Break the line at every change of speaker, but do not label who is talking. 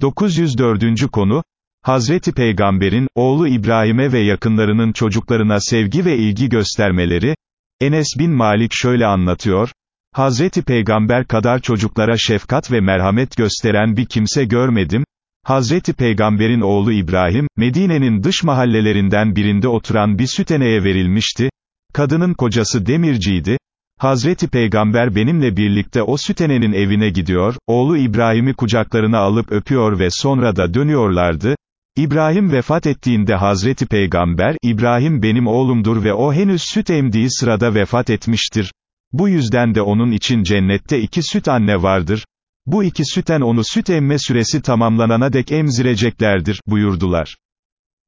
904. konu, Hazreti Peygamber'in, oğlu İbrahim'e ve yakınlarının çocuklarına sevgi ve ilgi göstermeleri, Enes bin Malik şöyle anlatıyor, Hazreti Peygamber kadar çocuklara şefkat ve merhamet gösteren bir kimse görmedim, Hazreti Peygamber'in oğlu İbrahim, Medine'nin dış mahallelerinden birinde oturan bir süteneye verilmişti, kadının kocası demirciydi, Hazreti Peygamber benimle birlikte o sütenenin evine gidiyor, oğlu İbrahim'i kucaklarına alıp öpüyor ve sonra da dönüyorlardı, İbrahim vefat ettiğinde Hazreti Peygamber, İbrahim benim oğlumdur ve o henüz süt emdiği sırada vefat etmiştir. Bu yüzden de onun için cennette iki süt anne vardır. Bu iki süten onu süt emme süresi tamamlanana dek emzireceklerdir, buyurdular.